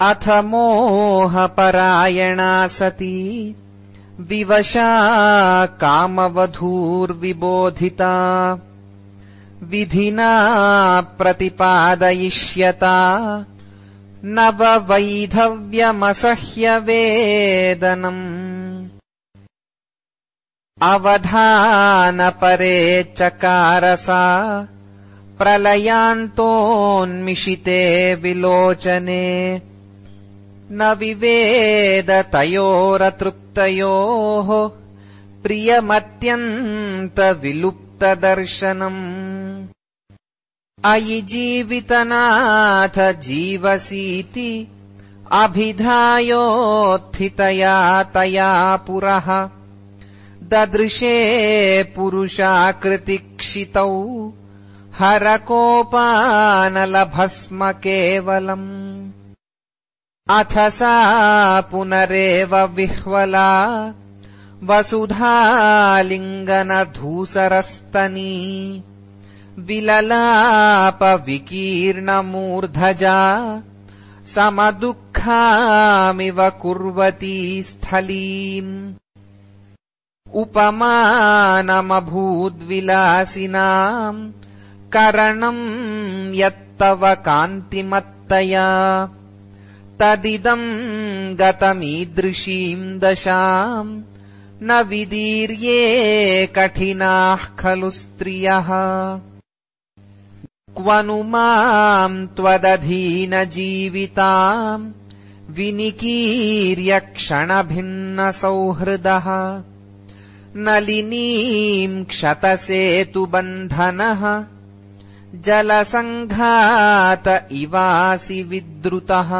अथ मोहपरायणा सती। विवशा कामवधूर्विबोधिता। विधिना प्रतिपादयिष्यता। नववैधव्यमसह्यवेदनम्। अवधानपरे चकारसा। प्रलयान्तोन्मिषिते विलोचने न विवेदतयोरतृप्तयोः प्रियमत्यन्तविलुप्तदर्शनम्। अयि जीवितनाथ जीवसीति अभिधायोत्थितया तया पुरः। ददृशे पुरुषाकृतिक्षितौ हरकोपानलभस्म केवलम् अथ सा पुनरेव विह्वला। वसुधालिङ्गनधूसरस्तनी। विललापविकीर्णमूर्धजा। समदुःखामिव कुर्वती स्थलीम्। उपमानमभूद्विलासिनाम्। करणम् यत्तव कान्तिमत्तया तदिदम् गतमीदृशीम् दशाम् न विदीर्ये कठिनाः खलु स्त्रियः। क्वनु माम् त्वदधीनजीविताम् विनिकीर्यक्षणभिन्नसौहृदः। नलिनीम् क्षतसेतुबन्धनः जलसङ्घात इवासि विद्रुतः।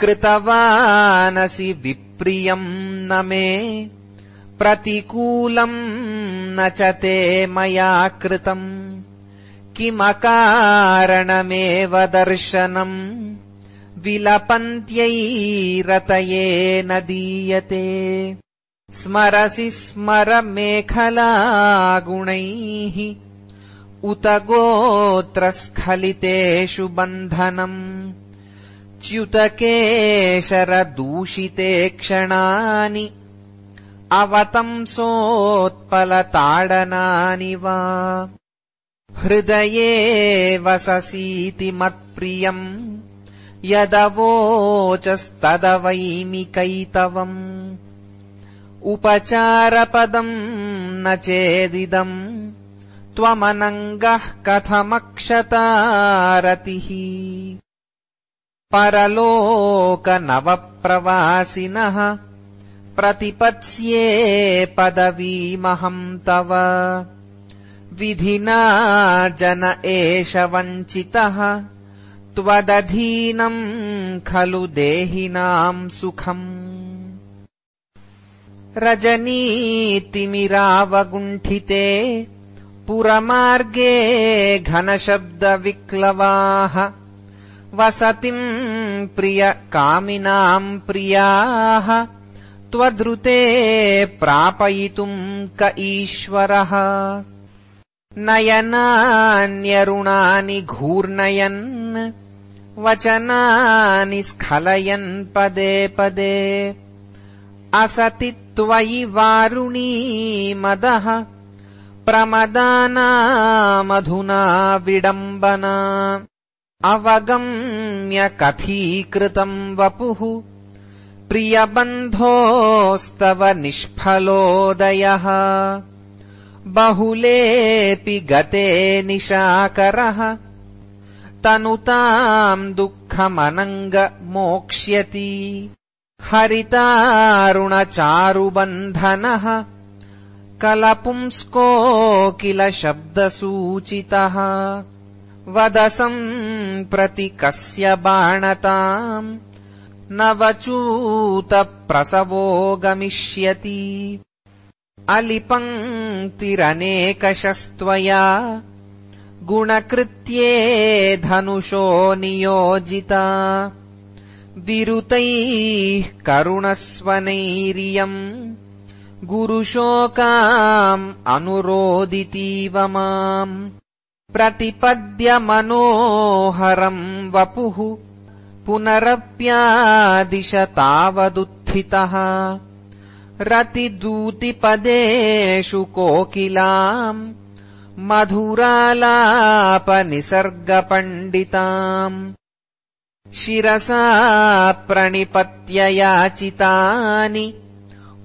कृतवानसि विप्रियम् न मे प्रतिकूलम् न च ते मया कृतम्। किमकारणमेव दर्शनम् विलपन्त्यैरतये न दीयते। स्मरसि स्मरमेखलागुणैः उत गोत्रस्खलितेषु बन्धनम् च्युतकेशरदूषिते क्षणानि अवतंसोत्पलताडनानि वा। हृदये वससीति मत्प्रियम् यदवोचस्तदवैमिकैतवम्। उपचारपदम् न चेदिदम् त्वमनङ्गः कथमक्षतारतिः। परलोकनवप्रवासिनः प्रतिपत्स्ये पदवीमहम् तव। विधिना जन एष वञ्चितः। त्वदधीनम् खलु देहिनाम् सुखम्। रजनीतिमिरावगुण्ठिते पुरमार्गे घनशब्दविक्लवाः। वसतिम् प्रियकामिनाम् प्रियाः। त्वद्रुते प्रापयितुम् क ईश्वरः। नयनान्यरुणानि घूर्णयन् वचनानि स्खलयन् पदे पदे। असति त्वयि वारुणी मदः प्रमदानामधुना विडम्बना। अवगम्य कथीकृतम् वपुः। प्रियबन्धोस्तव निष्फलोदयः। बहुलेऽपि गते निशाकरः। तनुताम् दुःखमनङ्ग मोक्ष्यति। हरितारुणचारुबन्धनः कलपुंस्को किल शब्दसूचितः वदसम् प्रति कस्य बाणताम्। नवचूतप्रसवो गमिष्यति अलिपङ्क्तिरनेकशस्त्वया। गुणकृत्ये धनुषो नियोजिता। विरुतैः करुणस्वनैरियम् गुरुशोकाम् अनुरोदितीव माम् प्रतिपद्य मनोहरम् वपुः पुनरप्यादिशतावदुत्थितः रतिदूतिपदेषु कोकिलाम् मधुरालापनिसर्गपण्डिताम् शिरसा प्रणिपत्ययाचितानि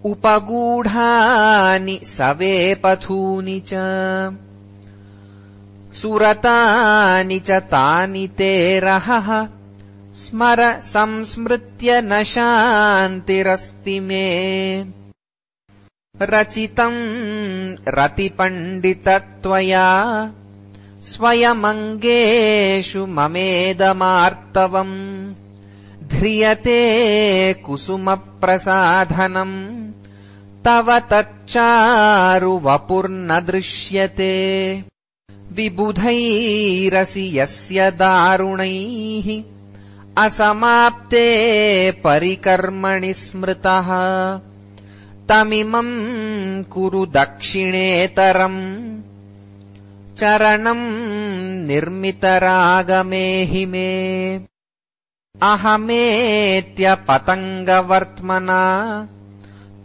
उपगूढानि सवेपथूनि च। सुरतानि च तानि ते रहः। स्मर संस्मृत्य न शान्तिरस्ति मे। रचितम् रतिपण्डितत्वया। स्वयमङ्गेषु ममेदमार्तवम्। ध्रियते कुसुमप्रसाधनम् तव तच्चारुवपुर्न दृश्यते विबुधैरसि यस्य दारुणैः असमाप्ते परिकर्मणि स्मृतः। तमिमम् कुरु दक्षिणेतरम् चरणम् निर्मितरागमेहि मे अहमेत्यपतङ्गवर्त्मना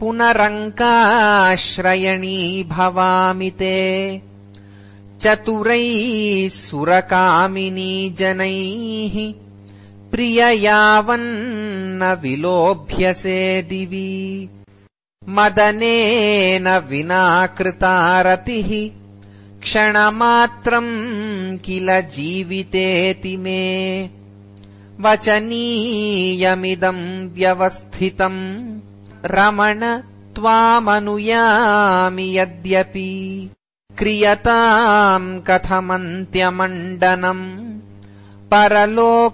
पुनरङ्काश्रयणी भवामि ते। चतुरैः सुरकामिनी जनैः प्रिययावन्न विलोभ्यसे दिवि। मदनेन विना कृतारतिः क्षणमात्रम् किल जीवितेति मे। वचनीयमिदम् व्यवस्थितम् रमण त्वामनुयामि यद्यपि क्रियताम् कथमन्त्यमण्डनम् परलोकान्तरितस्य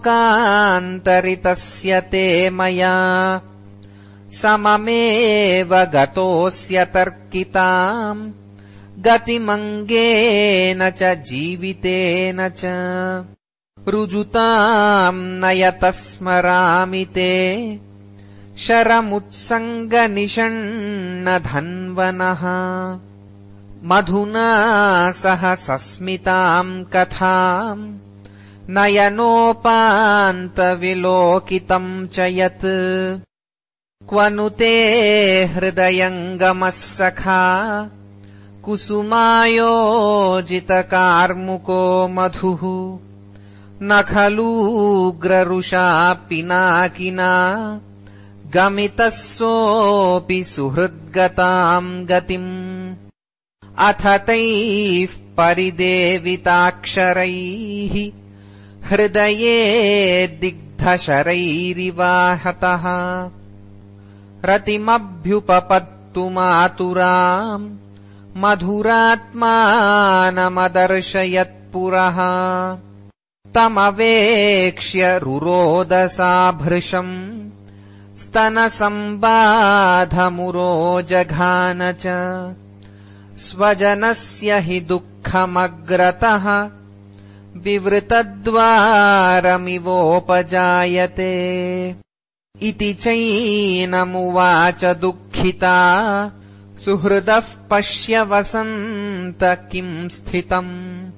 ते मया सममेव गतोऽस्य तर्किताम् गतिमङ्गेन च जीवितेन च रुजुताम् नयत स्मरामि ते शरमुत्सङ्गनिषण्णधन्वनः। मधुना सह सस्मिताम् कथाम् नयनोपान्तविलोकितम् च यत्। क्वनु ते हृदयङ्गमः सखा कुसुमायोजितकार्मुको मधुः। न खलूग्ररुषा पिनाकिना गमितः सोऽपि सुहृद्गताम् गतिम्। अथ तैः परिदेविताक्षरैः हृदये दिग्धशरैरिवाहतः। रतिमभ्युपपत्तु मातुराम् मधुरात्मानमदर्शयत्पुरः। तमवेक्ष्य रुरोदसाभृशम् स्तनसम्बाधमुरोजघान च स्वजनस्य हि दुःखमग्रतः। विवृतद्वारमिवोपजायते। इति चैनमुवाच दुःखिता। सुहृदः पश्य वसन्त किम् स्थितम्।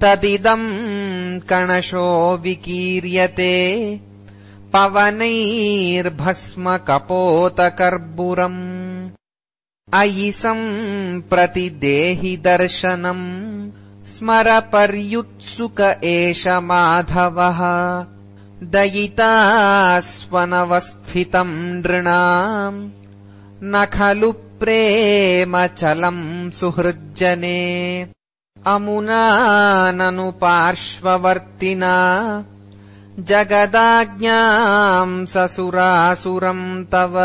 तदिदम् कणशो विकीर्यते पवनैर्भस्मकपोतकर्बुरम् अयि सम्प्रति देहि दर्शनम् स्मरपर्युत्सुक एष माधवः दयितास्वनवस्थितम् नृणाम् न खलु प्रेमचलम् सुहृज्जने। अमुना ननु पार्श्ववर्तिना जगदाज्ञाम् ससुरासुरम् तव।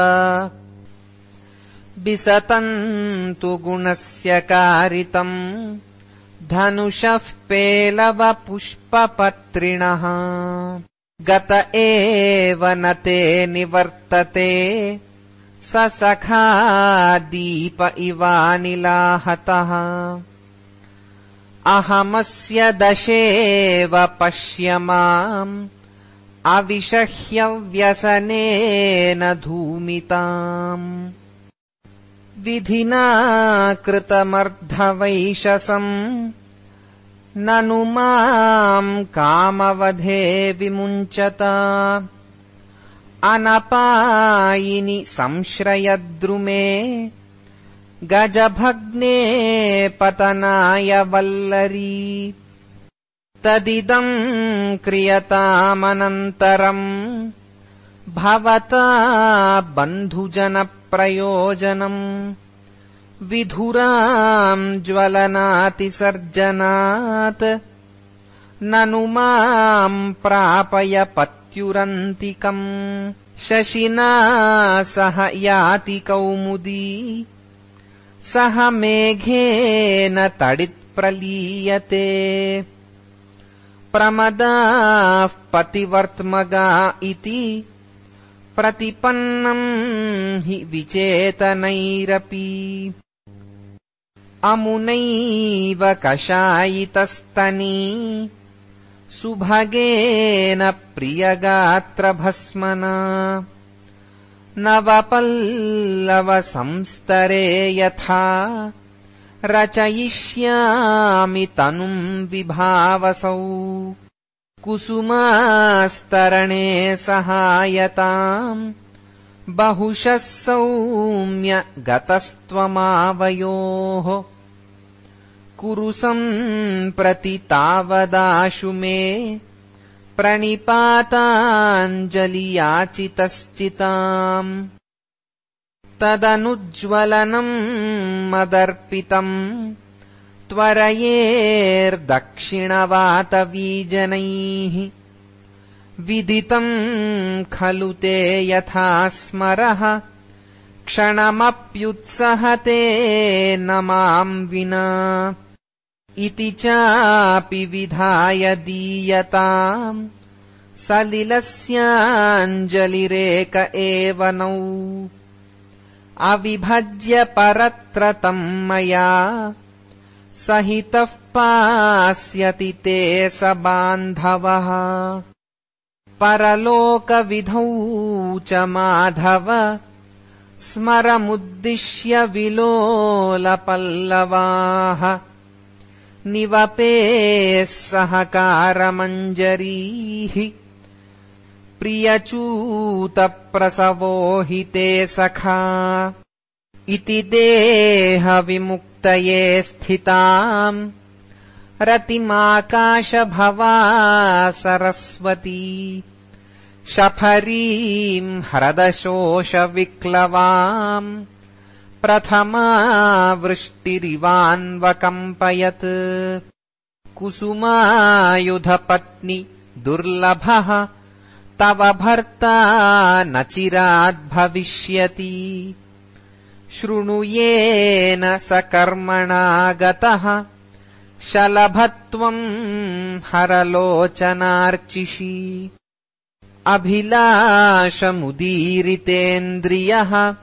विसतन्तु गुणस्य कारितम् धनुषः पेलवपुष्पपत्रिणः गत एव न ते निवर्तते स सखा दीप इवानिलाहतः। अहमस्य दशेव पश्य माम् अविषह्यव्यसनेन धूमिताम्। विधिना कृतमर्धवैशसम्। ननु माम् कामवधे विमुञ्चता। अनपायिनि संश्रयद्रुमे गजभग्ने पतनाय वल्लरी तदिदम् क्रियतामनन्तरम् भवता बन्धुजनप्रयोजनम् विधुराम् ज्वलनातिसर्जनात् ननु माम् प्रापय पत्युरन्तिकम् शशिना सह याति कौमुदी सह मेघेन तडित्प्रलीयते प्रमदाः पतिवर्त्मगा इति प्रतिपन्नम् हि विचेतनैरपि। अमुनैव कषायितस्तनी सुभगेन प्रियगात्रभस्मना। नवपल्लवसंस्तरे यथा रचयिष्यामि तनुम् विभावसौ। कुसुमास्तरणे सहायताम् बहुशः सौम्य गतस्त्वमावयोः। कुरु सम्प्रति तावदाशु मे। प्रणिपाताञ्जलियाचितश्चिताम् तदनुज्वलनम् मदर्पितम्। त्वरयेर्दक्षिणवातवीजनैः विदितम् खलु ते यथा स्मरः। क्षणमप्युत्सहते न माम् विना। इति चापि विधाय दीयताम्। सलिलस्याञ्जलिरेक एव नौ अविभज्य परत्र तम् मया। सहितः पास्यति ते स बान्धवः। परलोकविधौ च माधव। स्मरमुद्दिश्य विलोलपल्लवाः। निवपेः सहकारमञ्जरीः प्रियचूतप्रसवो हि ते सखा। इति देहविमुक्तये स्थिताम्। रतिमाकाशभवा सरस्वती। शफरीम् ह्रदशोषविक्लवाम्। प्रथमा वृष्टिरिवान्वकम्पयत्। कुसुमायुधपत्नि दुर्लभः तव भर्ता न चिराद्भविष्यति शृणुयेन स कर्मणा गतः। शलभत्वम् हरलोचनार्चिषि। अभिलाषमुदीरितेन्द्रियः।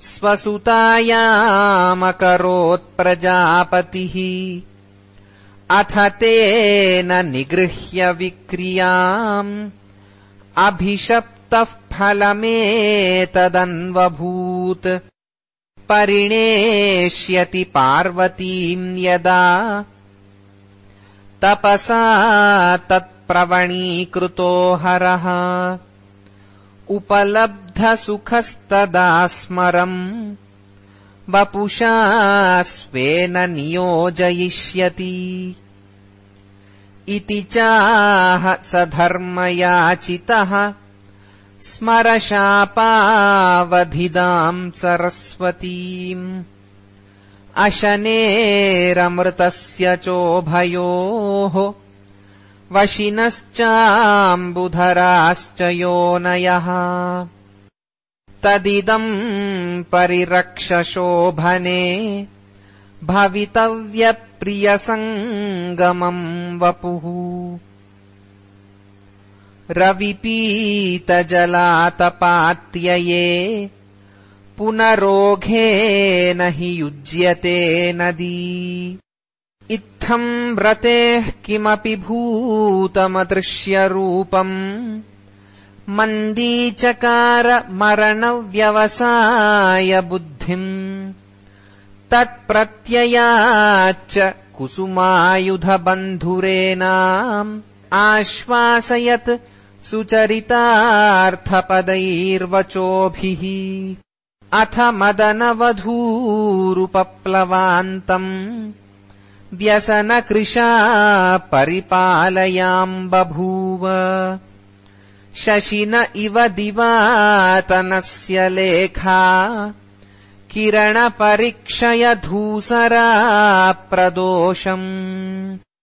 स्वसुतायामकरोत्प्रजापतिः अथ तेन निगृह्य विक्रियाम् अभिशप्तः फलमेतदन्वभूत्। परिणेष्यति पार्वतीम् यदा। तपसा तत्प्रवणीकृतो हरः। उपलब्धसुखस्तदा स्मरम्। वपुषा स्वेन नियोजयिष्यति इति चाह स धर्मयाचितः स्मरशापावधिदाम् सरस्वतीम्। अशनेरमृतस्य चोभयोः। वशिनश्चाम्बुधराश्च योनयः। तदिदम् परिरक्षशोभने भवितव्यप्रियसङ्गमम् वपुः। रविपीतजलातपात्यये पुनरोघेन हि युज्यते नदी। इत्थम् व्रतेः किमपि भूतमदृश्यरूपम् मन्दीचकारमरणव्यवसाय बुद्धिम् तत्प्रत्ययाच्च कुसुमायुधबन्धुरेणाम् आश्वासयत् सुचरितार्थपदैर्वचोभिः। अथ मदनवधूरुपप्लवान्तम् व्यसनकृशा परिपालयाम् बभूव शशिन इव दिवातनस्य लेखा किरणपरीक्षय धूसरा प्रदोषम्